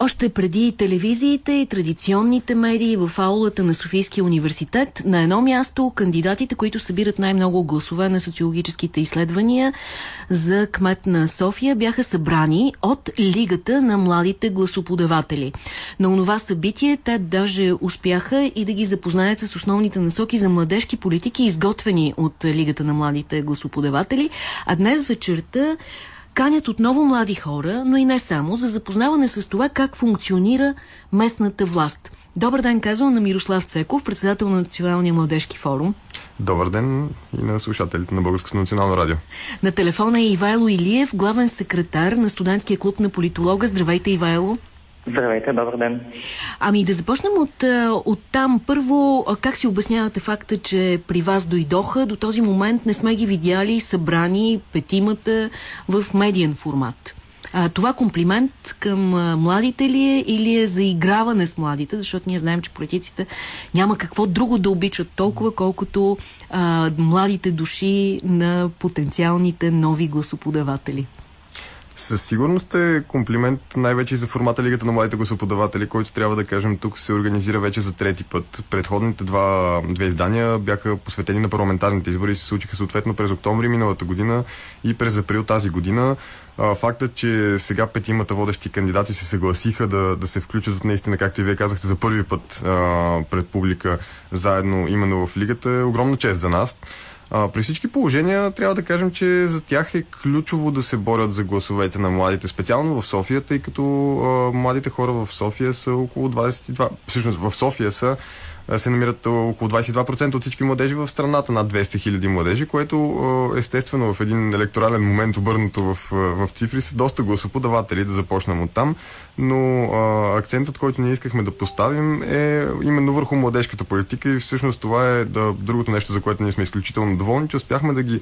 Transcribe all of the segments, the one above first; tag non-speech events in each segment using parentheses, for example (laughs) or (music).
Още преди телевизиите и традиционните медии в аулата на Софийския университет, на едно място кандидатите, които събират най-много гласове на социологическите изследвания за кмет на София, бяха събрани от Лигата на младите гласоподаватели. На онова събитие те даже успяха и да ги запознаят с основните насоки за младежки политики, изготвени от Лигата на младите гласоподаватели. А днес вечерта канят отново млади хора, но и не само, за запознаване с това как функционира местната власт. Добър ден, казвам на Мирослав Цеков, председател на Националния младежки форум. Добър ден и на слушателите на Българското национално радио. На телефона е Ивайло Илиев, главен секретар на студентския клуб на политолога. Здравейте, Ивайло. Здравейте, добър ден. Ами да започнем от, от там. Първо, как си обяснявате факта, че при вас дойдоха? До този момент не сме ги видяли събрани петимата в медиен формат. А, това комплимент към младите ли е или е заиграване с младите? Защото ние знаем, че политиците няма какво друго да обичат толкова, колкото а, младите души на потенциалните нови гласоподаватели. Със сигурност е комплимент най-вече за формата Лигата на младите гласоподаватели, който трябва да кажем тук се организира вече за трети път. Предходните два, две издания бяха посветени на парламентарните избори и се случиха съответно през октомври миналата година и през април тази година. Фактът, че сега петимата водещи кандидати се съгласиха да, да се включат наистина, както и вие казахте, за първи път а, пред публика заедно именно в Лигата е огромна чест за нас. А, при всички положения трябва да кажем, че за тях е ключово да се борят за гласовете на младите, специално в София, тъй като а, младите хора в София са около 22, всъщност в София са се намират около 22% от всички младежи в страната, над 200 хиляди младежи, което естествено в един електорален момент обърнато в, в цифри са доста гласоподаватели, да започнем от там, но акцентът, който ние искахме да поставим е именно върху младежката политика и всъщност това е да, другото нещо, за което ние сме изключително доволни, че успяхме да ги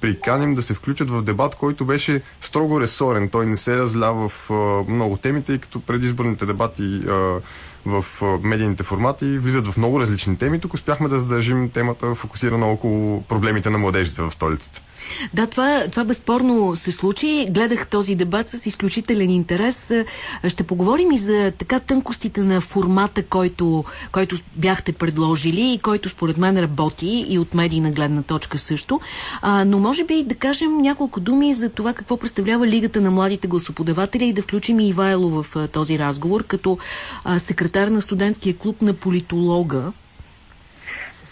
приканим да се включат в дебат, който беше строго ресорен. Той не се разля в а, много темите, и като предизборните дебати а, в медийните формати влизат в много различни теми. Тук успяхме да задържим темата фокусирана около проблемите на младежите в столицата. Да, това, това безспорно се случи. Гледах този дебат с изключителен интерес. Ще поговорим и за така тънкостите на формата, който, който бяхте предложили и който според мен работи и от медийна гледна точка също. А, но може би да кажем няколко думи за това какво представлява Лигата на младите гласоподаватели и да включим и Ивайло в а, този разговор като а, секретар на студентския клуб на политолога.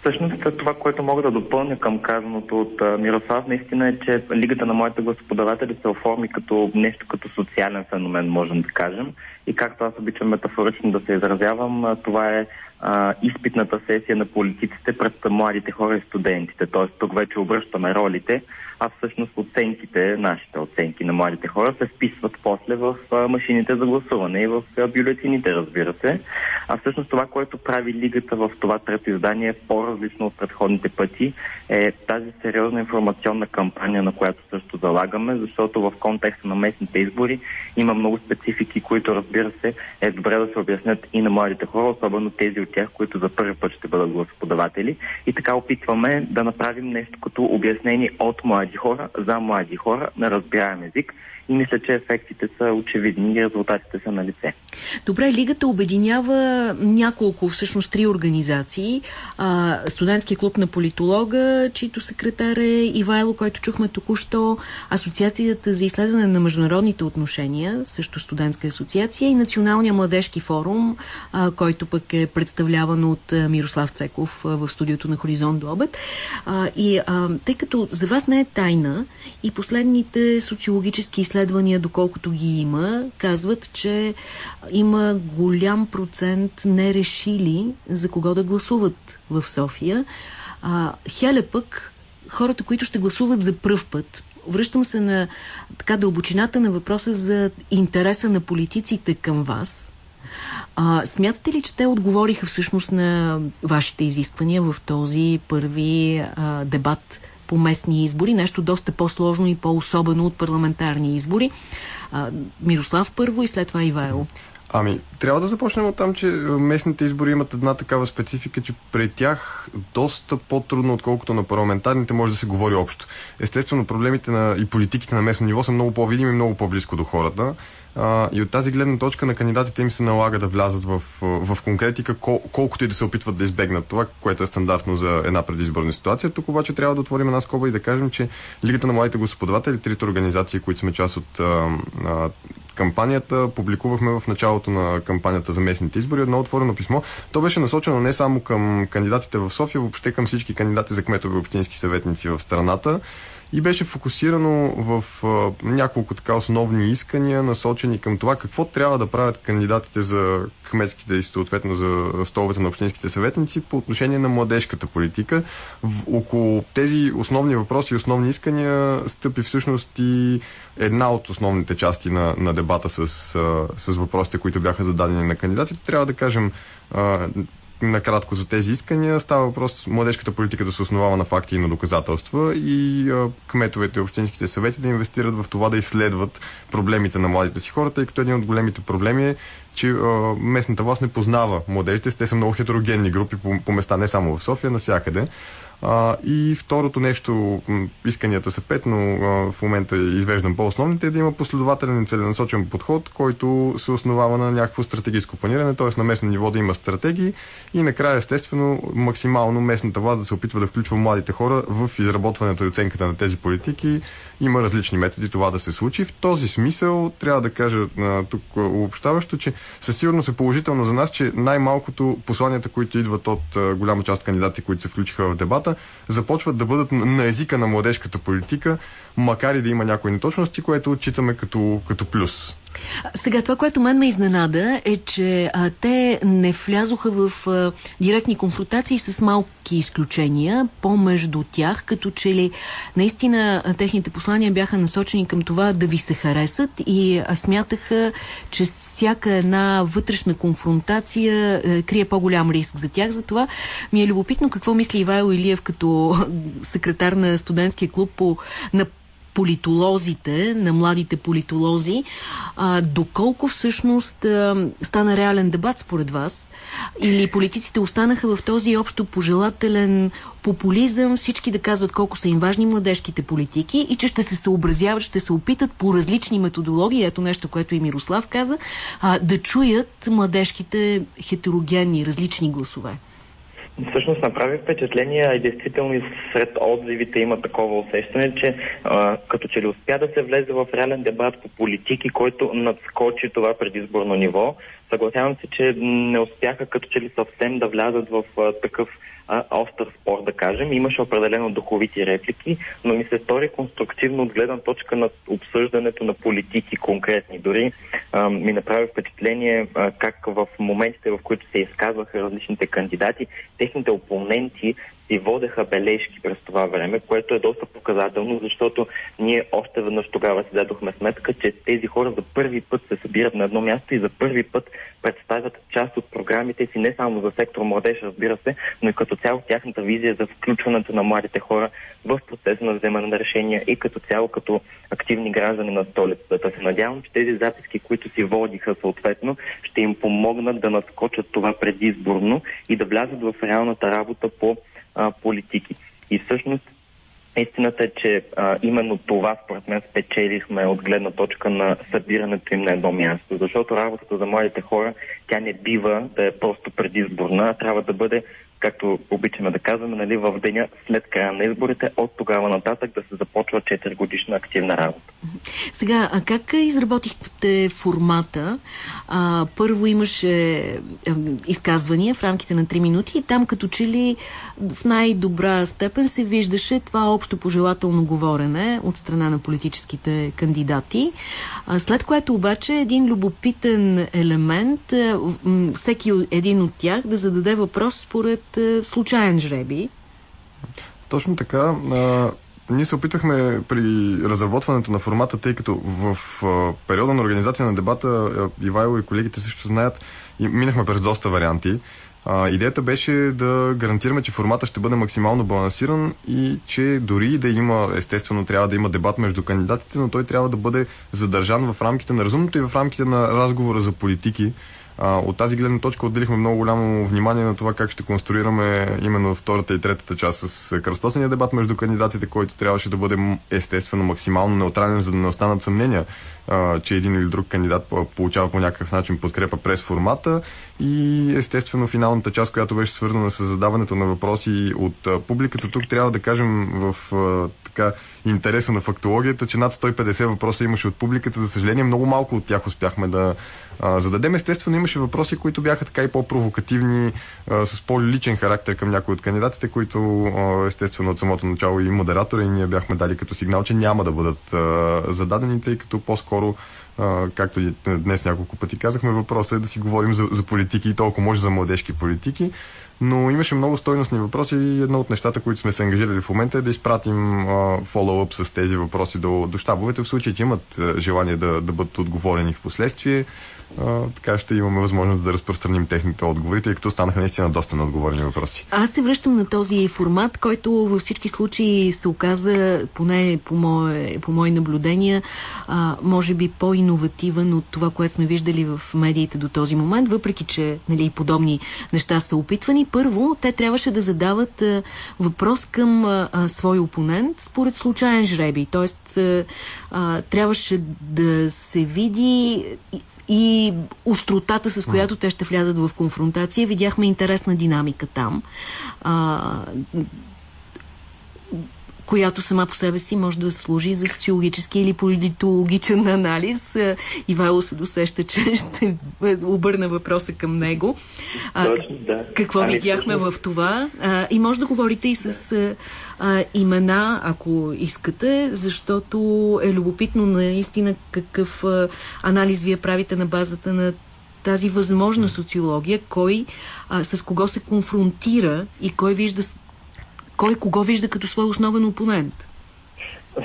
Всъщност това, което мога да допълня към казаното от Мирослав, наистина е, че Лигата на моите господаватели се оформи като нещо като социален феномен, можем да кажем. И както аз обичам метафорично да се изразявам, това е а, изпитната сесия на политиците пред младите хора и студентите. Тоест тук вече обръщаме ролите, а всъщност оценките, нашите оценки на младите хора се вписват после в машините за гласуване и в бюлетините, разбира се. А всъщност това, което прави Лигата в това трето издание е по-различно от предходните пъти, е тази сериозна информационна кампания, на която също залагаме, защото в контекста на местните избори има много специфики, които разбира се е добре да се обяснят и на младите хора, особено тези от тях, които за първи път ще бъдат гласоподаватели. И така опитваме да направим нещо като обяснение от млади хора за млади хора на разбираем език и мисля, че ефектите са очевидни и резултатите са на лице. Добре, Лигата обединява няколко, всъщност три организации. А, студентския клуб на политолога, чийто секретар е Ивайло, който чухме току-що, Асоциацията за изследване на международните отношения, също студентска асоциация и Националния младежки форум, а, който пък е представляван от Мирослав Цеков в студиото на Хоризонт до обед. А, и а, тъй като за вас не е тайна и последните социологически изследвания доколкото ги има, казват, че има голям процент нерешили за кого да гласуват в София. А, Хеле пък, хората, които ще гласуват за пръв път, връщам се на така дълбочината на въпроса за интереса на политиците към вас. А, смятате ли, че те отговориха всъщност на вашите изисквания в този първи а, дебат по местни избори, нещо доста по-сложно и по-особено от парламентарни избори. А, Мирослав първо и след това Ивайло. Ами, трябва да започнем от там, че местните избори имат една такава специфика, че при тях доста по-трудно, отколкото на парламентарните, може да се говори общо. Естествено, проблемите на, и политиките на местно ниво са много по-видими, много по-близко до хората. А, и от тази гледна точка на кандидатите им се налага да влязат в, в конкретика, кол, колкото и да се опитват да избегнат това, което е стандартно за една предизборна ситуация. Тук обаче трябва да отворим една скоба и да кажем, че Лигата на младите господаватели, трите организации, които сме част от а, а, кампанията, публикувахме в началото на кампанията за местните избори едно отворено писмо. То беше насочено не само към кандидатите в София, въобще към всички кандидати за кметове общински съветници в страната и беше фокусирано в а, няколко така основни искания, насочени към това какво трябва да правят кандидатите за кметските и съответно за столовете на общинските съветници по отношение на младежката политика. В, около тези основни въпроси и основни искания стъпи всъщност и една от основните части на, на дебата с, а, с въпросите, които бяха зададени на кандидатите. Трябва да кажем а, накратко за тези искания. Става въпрос младежката политика да се основава на факти и на доказателства и а, кметовете и общинските съвети да инвестират в това да изследват проблемите на младите си хора, тъй като един от големите проблеми е, че а, местната власт не познава младежите. Те са много хетерогенни групи по, по места, не само в София, насякъде. А, и второто нещо, исканията са пет, но а, в момента извеждам по-основните, е да има последователен и целенасочен подход, който се основава на някакво стратегическо планиране, т.е. на местно ниво да има стратегии и накрая, естествено, максимално местната власт да се опитва да включва младите хора в изработването и оценката на тези политики. Има различни методи това да се случи. В този смисъл трябва да кажа а, тук обобщаващо, че със сигурност е положително за нас, че най-малкото посланията, които идват от а, голяма част кандидати, които се включиха в дебата, започват да бъдат на езика на младежката политика, макар и да има някои неточности, което отчитаме като, като плюс. Сега, това, което мен ме изненада е, че а, те не влязоха в а, директни конфронтации с малки изключения по-между тях, като че ли наистина техните послания бяха насочени към това да ви се харесат и а, смятаха, че всяка една вътрешна конфронтация а, крие по-голям риск за тях. Затова ми е любопитно какво мисли Ивайло Илиев като секретар на студентския клуб по, на политолозите, на младите политолози, а, доколко всъщност а, стана реален дебат според вас? Или политиците останаха в този общо пожелателен популизъм, всички да казват колко са им важни младежките политики и че ще се съобразяват, ще се опитат по различни методологии, ето нещо, което и Мирослав каза, а, да чуят младежките хетерогенни, различни гласове? Всъщност направи впечатление, и действително и сред отзивите има такова усещане, че а, като че ли успя да се влезе в реален дебат по политики, който надскочи това предизборно ниво. Съгласявам се, че не успяха като че ли съвсем да влязат в а, такъв а, остър спор, да кажем. Имаше определено духовити реплики, но ми се стори конструктивно от гледна точка на обсъждането на политики конкретни. Дори а, ми направи впечатление а, как в моментите, в които се изказваха различните кандидати, техните опоненти си водеха бележки през това време, което е доста показателно, защото ние още веднъж тогава си дадохме сметка, че тези хора за първи път се събират на едно място и за първи път представят част от програмите си не само за сектор младеж, разбира се, но и като цяло тяхната визия за включването на младите хора в процеса на вземане на решения и като цяло като активни граждани на столицата. Се надявам, че тези записки, които си водиха съответно, ще им помогнат да надскочат това предизборно и да влязат в реалната работа по а, политики. И всъщност Истината е, че а, именно това, според мен, спечелихме от гледна точка на събирането им на едно място. Защото работата за младите хора, тя не бива да е просто предизборна, а трябва да бъде както обичаме да казваме, нали, в деня след края на изборите, от тогава нататък да се започва 4 годишна активна работа. Сега, а как изработихте формата? А, първо имаше а, изказвания в рамките на 3 минути и там като че ли в най-добра степен се виждаше това общо пожелателно говорене от страна на политическите кандидати. А, след което обаче един любопитен елемент, а, всеки един от тях да зададе въпрос според е, случайен жреби. Точно така. А, ние се опитахме при разработването на формата, тъй като в а, периода на организация на дебата Ивайло и колегите също знаят и минахме през доста варианти. А, идеята беше да гарантираме, че формата ще бъде максимално балансиран и че дори да има, естествено, трябва да има дебат между кандидатите, но той трябва да бъде задържан в рамките на разумното и в рамките на разговора за политики. От тази гледна точка отделихме много голямо внимание на това как ще конструираме именно втората и третата част с кръстосения дебат между кандидатите, който трябваше да бъде естествено максимално неутрален, за да не останат съмнения, че един или друг кандидат получава по някакъв начин подкрепа през формата и естествено финалната част, която беше свързана с задаването на въпроси от публиката. Тук трябва да кажем в така интереса на фактологията, че над 150 въпроса имаше от публиката. За съжаление, много малко от тях успяхме да а, зададем. Естествено, имаше въпроси, които бяха така и по-провокативни, с по-личен характер към някои от кандидатите, които а, естествено от самото начало и модератора и ние бяхме дали като сигнал, че няма да бъдат а, зададени, тъй като по-скоро Както и днес няколко пъти казахме, въпросът е да си говорим за, за политики и толкова може за младежки политики. Но имаше много стойностни въпроси и едно от нещата, които сме се ангажирали в момента е да изпратим фоллоуъп с тези въпроси до, до щабовете, в случай, че имат желание да, да бъдат отговорени в последствие а, така ще имаме възможност да разпространим техните отговори, тъй като станаха наистина доста неотговорени въпроси. Аз се връщам на този формат, който във всички случаи се оказа, поне по мое, по мои наблюдения, а, може би по-инновативен от това, което сме виждали в медиите до този момент, въпреки че нали, подобни неща са опитвани. Първо, те трябваше да задават а, въпрос към а, а, свой опонент според случайен жреби. Тоест, а, а, трябваше да се види и, и остротата, с която те ще влязат в конфронтация. Видяхме интересна динамика там. А, която сама по себе си може да служи за социологически или политологичен анализ. Ивайло се досеща, че (laughs) ще обърна въпроса към него. А, Точно, да. Какво ами, видяхме точно. в това? А, и може да говорите и с а, имена, ако искате, защото е любопитно наистина какъв а, анализ вие правите на базата на тази възможна социология, кой а, с кого се конфронтира и кой вижда кой кого вижда като свой основен опонент?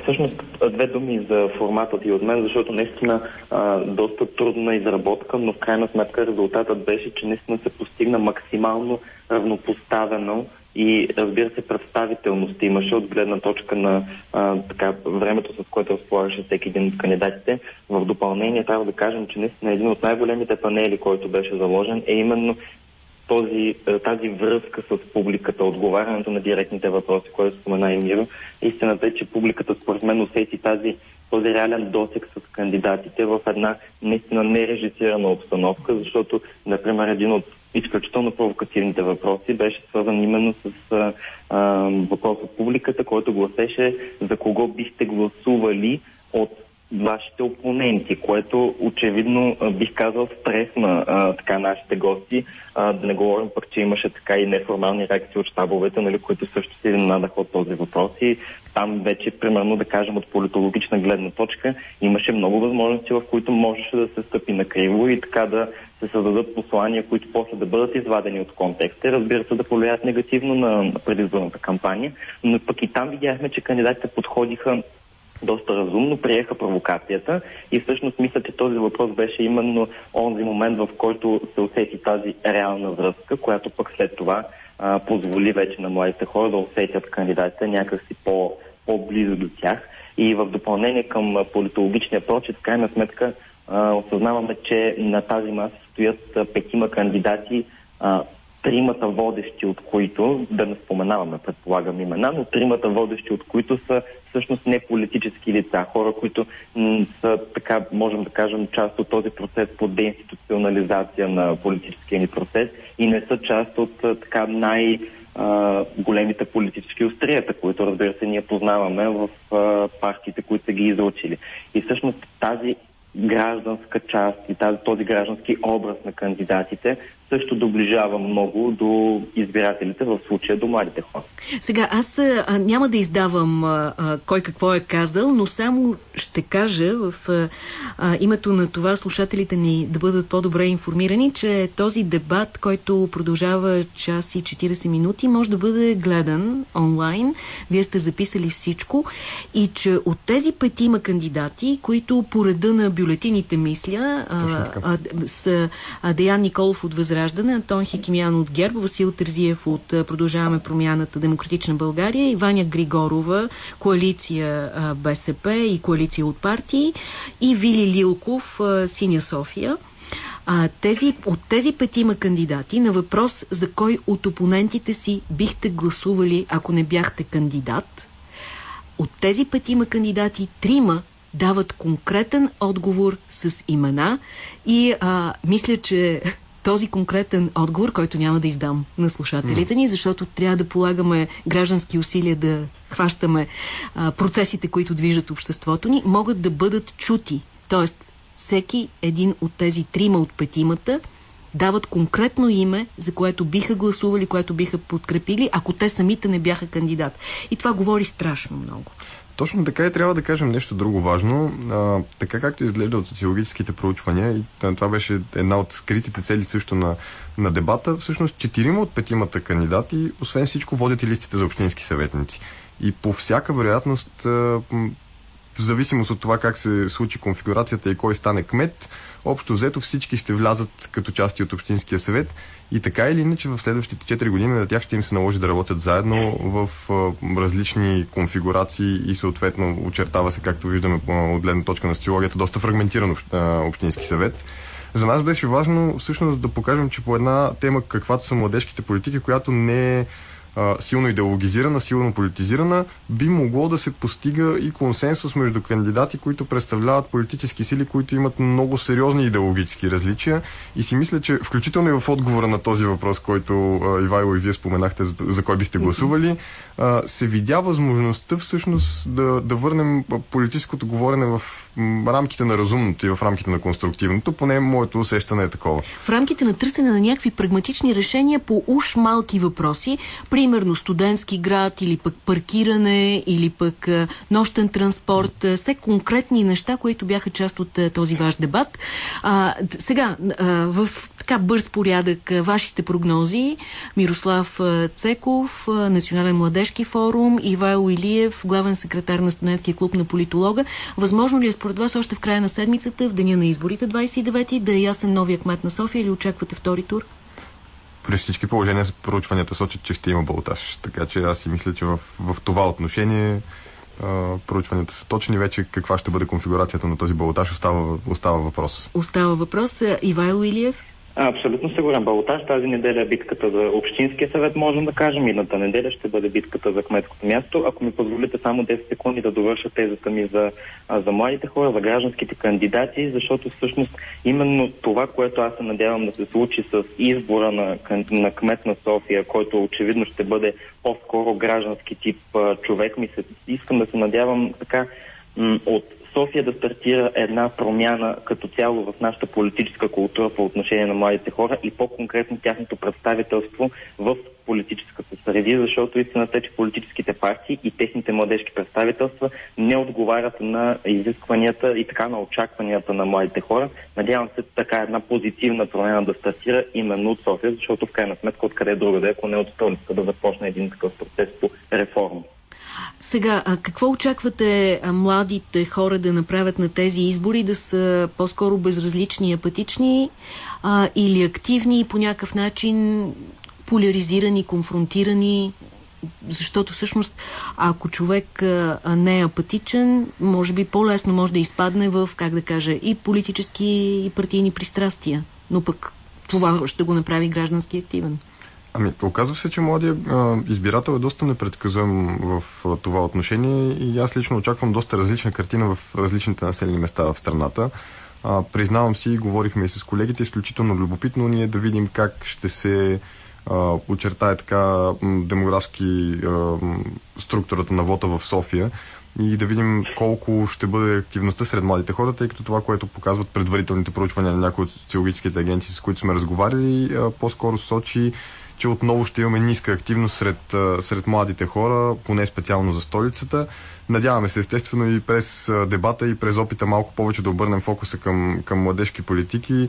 Всъщност, две думи за формата ти от мен, защото наистина а, доста трудна изработка, но в крайна сметка резултатът беше, че наистина се постигна максимално равнопоставено и разбира се представителност имаше от гледна точка на а, така, времето, с което разполагаше всеки един от кандидатите. В допълнение трябва да кажем, че наистина един от най-големите панели, който беше заложен, е именно този, е, тази връзка с публиката, отговарянето на директните въпроси, което спомена и Миро. Истината е, че публиката според мен усети тази, този реален досек с кандидатите в една наистина нережисирана обстановка, защото, например, един от изключително провокативните въпроси беше свързан именно с а, а, въпрос от публиката, който гласеше за кого бихте гласували от вашите опоненти, което очевидно бих казал стресна а, така нашите гости. А, да не говорим пък, че имаше така и неформални реакции от щабовете, нали, които също се надаха от този въпрос и там вече, примерно да кажем от политологична гледна точка, имаше много възможности, в които можеше да се стъпи на криво и така да се създадат послания, които после да бъдат извадени от контекста разбира се да повлияят негативно на предизборната кампания. Но пък и там видяхме, че кандидатите подходиха доста разумно, приеха провокацията и всъщност мисля, че този въпрос беше именно онзи момент, в който се усети тази реална връзка, която пък след това а, позволи вече на младите хора да усетят кандидатите някакси по, по-близо до тях. И в допълнение към политологичния прочит, в крайна сметка а, осъзнаваме, че на тази маса стоят петима кандидати, а, тримата водещи от които, да не споменаваме, предполагам имена, но тримата водещи от които са всъщност не политически лица, хора, които са, така можем да кажем, част от този процес по деинституционализация на политическия ни процес и не са част от така най- големите политически острията, които разбира се ние познаваме в партиите, които са ги излучили. И всъщност тази гражданска част и тази, този граждански образ на кандидатите също доближава много до избирателите, в случая до младите хора. Сега, аз а, няма да издавам а, а, кой какво е казал, но само ще кажа в а, а, името на това слушателите ни да бъдат по-добре информирани, че този дебат, който продължава час и 40 минути, може да бъде гледан онлайн. Вие сте записали всичко и че от тези петима кандидати, които по реда на бюлетините, мисля, а, а, с а, Деян Николов от Възраждане, Антон Хикимян от ГЕРБ, Васил Терзиев от Продължаваме промяната Демократична България и Ваня Григорова, коалиция БСП и коалиция от партии и Вили Лилков, Синя София. А, тези, от тези петима кандидати на въпрос за кой от опонентите си бихте гласували, ако не бяхте кандидат, от тези петима кандидати, трима дават конкретен отговор с имена и а, мисля, че този конкретен отговор, който няма да издам на слушателите ни, защото трябва да полагаме граждански усилия да хващаме а, процесите, които движат обществото ни, могат да бъдат чути. Тоест, всеки един от тези трима от петимата дават конкретно име, за което биха гласували, което биха подкрепили, ако те самите не бяха кандидат. И това говори страшно много. Точно така и трябва да кажем нещо друго важно. А, така както изглежда от социологическите проучвания, и това беше една от скритите цели също на, на дебата, всъщност четирима от петимата кандидати, освен всичко, водят и листите за общински съветници. И по всяка вероятност в зависимост от това как се случи конфигурацията и кой стане кмет, общо взето всички ще влязат като части от Общинския съвет и така или иначе в следващите 4 години на тях ще им се наложи да работят заедно в различни конфигурации и съответно очертава се, както виждаме от гледна точка на социологията, доста фрагментиран Общински съвет. За нас беше важно всъщност да покажем, че по една тема, каквато са младежките политики, която не е а, силно идеологизирана, силно политизирана, би могло да се постига и консенсус между кандидати, които представляват политически сили, които имат много сериозни идеологически различия. И си мисля, че включително и в отговора на този въпрос, който а, Ивайло и вие споменахте, за, за кой бихте гласували, а, се видя възможността всъщност да, да върнем политическото говорене в рамките на разумното и в рамките на конструктивното. Поне моето усещане е такова. В рамките на търсене на някакви прагматични решения по уж малки въпроси, при примерно студентски град или пък паркиране или пък нощен транспорт, все конкретни неща, които бяха част от този ваш дебат. А, сега, в така бърз порядък, вашите прогнози, Мирослав Цеков, Национален младежки форум, Ивайло Илиев, главен секретар на студентския клуб на политолога. Възможно ли е според вас още в края на седмицата, в деня на изборите 29 да е ясен новия кмет на София или очаквате втори тур? При всички положения проучванията сочат, че ще има болтаж. Така че аз си мисля, че в, в това отношение проучванията са точни. Вече каква ще бъде конфигурацията на този болтаж остава, остава въпрос. Остава въпрос. Ивайло Илиев? Абсолютно сигурен балотаж. Тази неделя е битката за Общинския съвет, можем да кажем. Идната неделя ще бъде битката за кметското място. Ако ми позволите само 10 секунди да довърша тезата ми за, за младите хора, за гражданските кандидати, защото всъщност именно това, което аз се надявам да се случи с избора на, на кмет на София, който очевидно ще бъде по-скоро граждански тип човек, ми се, искам да се надявам така от София да стартира една промяна като цяло в нашата политическа култура по отношение на младите хора и по-конкретно тяхното представителство в политическата среди, защото истината е, че политическите партии и техните младежки представителства не отговарят на изискванията и така на очакванията на младите хора. Надявам се така една позитивна промяна да стартира именно от София, защото в крайна сметка откъде другаде, ако не от столицата да започне един такъв процес по реформа. Сега, а какво очаквате младите хора да направят на тези избори? Да са по-скоро безразлични и апатични а, или активни и по някакъв начин поляризирани, конфронтирани? Защото всъщност, ако човек не е апатичен, може би по-лесно може да изпадне в, как да кажа, и политически и партийни пристрастия. Но пък това ще го направи граждански активен. Ами, оказва се, че младия а, избирател е доста непредсказуем в това отношение и аз лично очаквам доста различна картина в различните населени места в страната. А, признавам си, говорихме и с колегите, изключително любопитно ние да видим как ще се а, очертае така демографски а, структурата на вота в София и да видим колко ще бъде активността сред младите хора, тъй като това, което показват предварителните проучвания на някои от социологическите агенции, с които сме разговаряли, по-скоро сочи, че отново ще имаме ниска активност сред, сред младите хора, поне специално за столицата. Надяваме се естествено и през дебата и през опита малко повече да обърнем фокуса към, към младежки политики,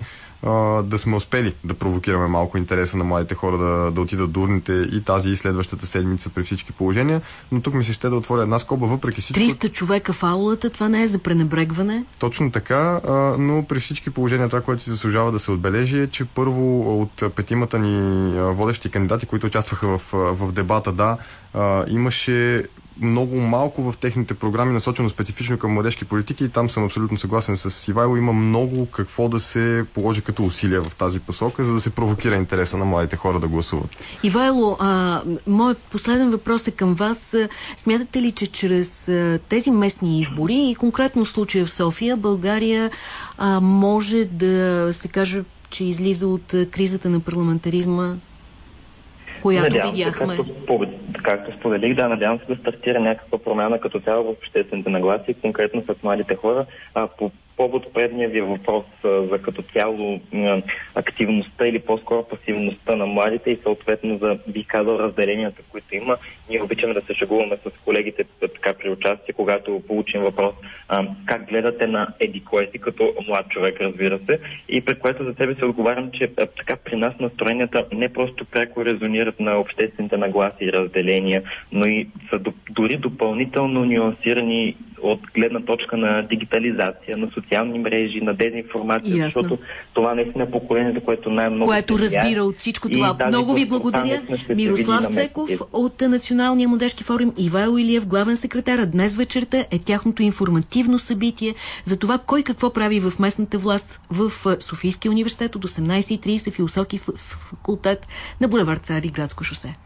да сме успели да провокираме малко интереса на младите хора да, да отидат до урните и тази и следващата седмица при всички положения. Но тук ми се ще да отворя една скоба, въпреки всичко. 300 човека в аулата, това не е за пренебрегване? Точно така, но при всички положения това, което си заслужава да се отбележи е, че първо от петимата ни водещи кандидати, които участваха в, в дебата, да, а, имаше много малко в техните програми, насочено специфично към младежки политики и там съм абсолютно съгласен с Ивайло. Има много какво да се положи като усилия в тази посока, за да се провокира интереса на младите хора да гласуват. Ивайло, а, моят последен въпрос е към вас. Смятате ли, че чрез а, тези местни избори и конкретно случая в София, България а, може да се каже, че излиза от кризата на парламентаризма която надявам видяхме. Се, както, както споделих, да, надявам се да стартира някаква промяна като цяло в обществените нагласи, конкретно с младите хора. А, по повод предния ви въпрос за като цяло активността или по-скоро пасивността на младите и съответно за, би казал, разделенията, които има. Ние обичаме да се шегуваме с колегите така при участие, когато получим въпрос а, как гледате на Еди кое си като млад човек, разбира се, и пред което за себе се отговарям, че а, така при нас настроенията не просто пряко резонират на обществените нагласи и разделения, но и са дори допълнително нюансирани от гледна точка на дигитализация, на социални мрежи, на дезинформация, Ясно. защото това наистина е поколението, което най-много. Което разбира от всичко това. Много ви благодаря. Мирослав Цеков от Националния младежки форум Ивайло Илиев, главен секретар. Днес вечерта е тяхното информативно събитие за това кой какво прави в местната власт в Софийския университет от 18.30 философски факултет на булевард Цари градско шосе.